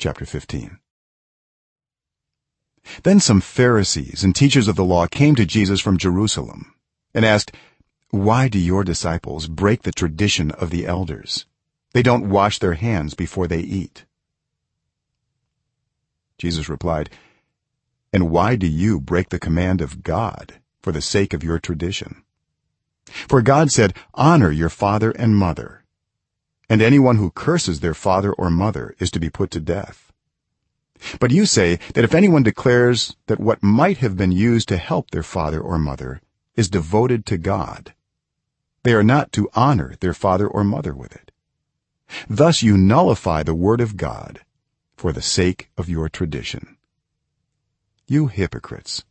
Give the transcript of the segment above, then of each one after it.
chapter 15 then some pharisees and teachers of the law came to jesus from jerusalem and asked why do your disciples break the tradition of the elders? They don't wash their hands before they eat. Jesus replied and why do you break the command of god for the sake of your tradition? For god said honor your father and mother and anyone who curses their father or mother is to be put to death. But you say that if anyone declares that what might have been used to help their father or mother is devoted to god they are not to honor their father or mother with it. Thus you nullify the word of god for the sake of your tradition. You hypocrites.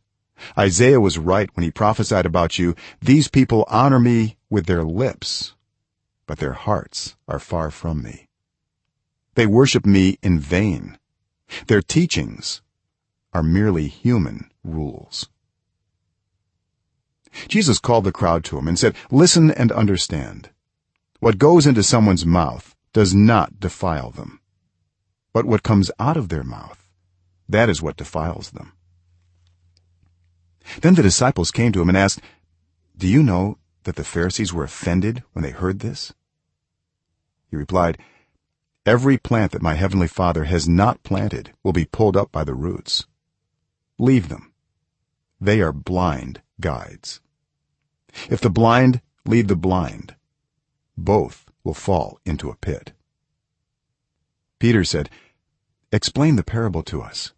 Isaiah was right when he prophesied about you. These people honor me with their lips but their hearts are far from me. They worship me in vain. Their teachings are merely human rules. Jesus called the crowd to him and said listen and understand. What goes into someone's mouth does not defile them. But what comes out of their mouth that is what defiles them. Then the disciples came to him and asked do you know that the pharisees were offended when they heard this he replied every plant that my heavenly father has not planted will be pulled up by the roots. Leave them. They are blind guides. If the blind lead the blind both will fall into a pit. Peter said explain the parable to us.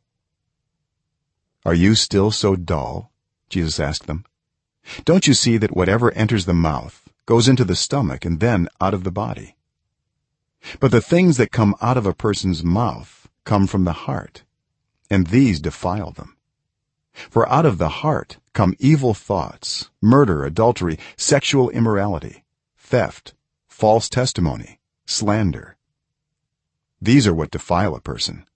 Are you still so dull? Jesus asked them. Don't you see that whatever enters the mouth goes into the stomach and then out of the body but the things that come out of a person's mouth come from the heart and these defile them. For out of the heart come evil thoughts murder adultery sexual immorality theft false testimony slander. These are what defile a person.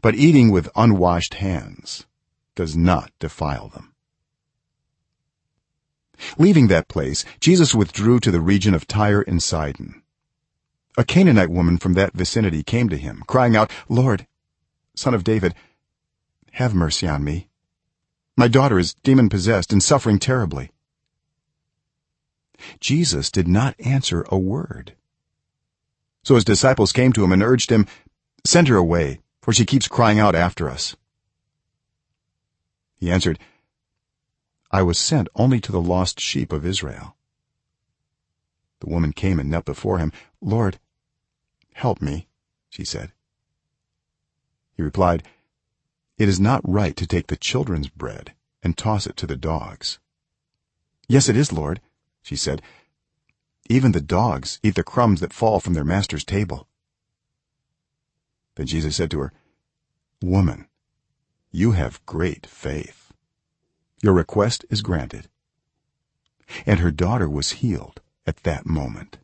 But eating with unwashed hands does not defile them. Leaving that place jesus withdrew to the region of tyre and sidon a canaanite woman from that vicinity came to him crying out lord son of david have mercy on me. My daughter is demon possessed and suffering terribly. Jesus did not answer a word. So his disciples came to him and urged him send her away for she keeps crying out after us. He answered i was sent only to the lost sheep of israel. The woman came and knelt before him lord help me she said. He replied it is not right to take the children's bread and toss it to the dogs. Yes it is lord she said. Even the dogs eat the crumbs that fall from their master's table. Then jesus said to her woman you have great faith. Your request is granted. And her daughter was healed at that moment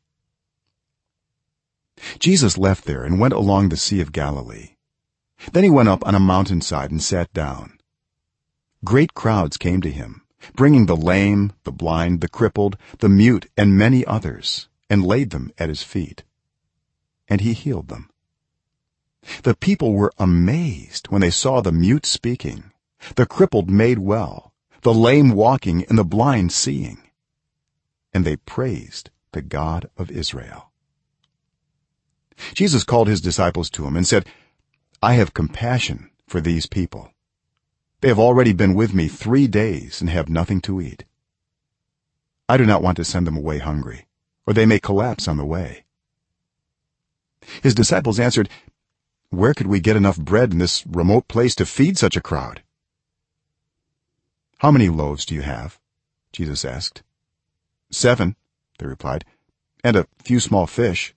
jesus left there and went along the sea of galilee. Then he went up on a mountainside and sat down. Great crowds came to him bringing the lame the blind the crippled the mute and many others and laid them at his feet. And he healed them. The people were amazed when they saw the mute speaking the crippled made well the lame walking and the blind seeing. And they praised the god of israel jesus called his disciples to him and said i have compassion for these people. They have already been with me 3 days and have nothing to eat. I do not want to send them away hungry or they may collapse on the way. His disciples answered where could we get enough bread in this remote place to feed such a crowd? How many loaves do you have? Jesus asked. 7 they replied and a few small fish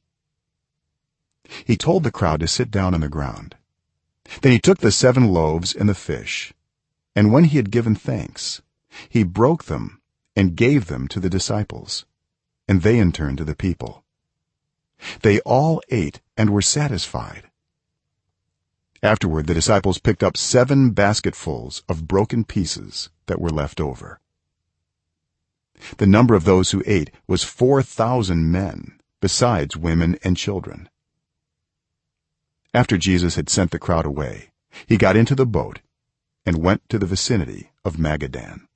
he told the crowd to sit down on the ground. Then he took the 7 loaves and the fish and when he had given thanks he broke them and gave them to the disciples and they in turn to the people. They all ate and were satisfied. Afterward the disciples picked up 7 basketfuls of broken pieces that were left over. The number of those who ate was 4000 men besides women and children after jesus had sent the crowd away he got into the boat and went to the vicinity of magadan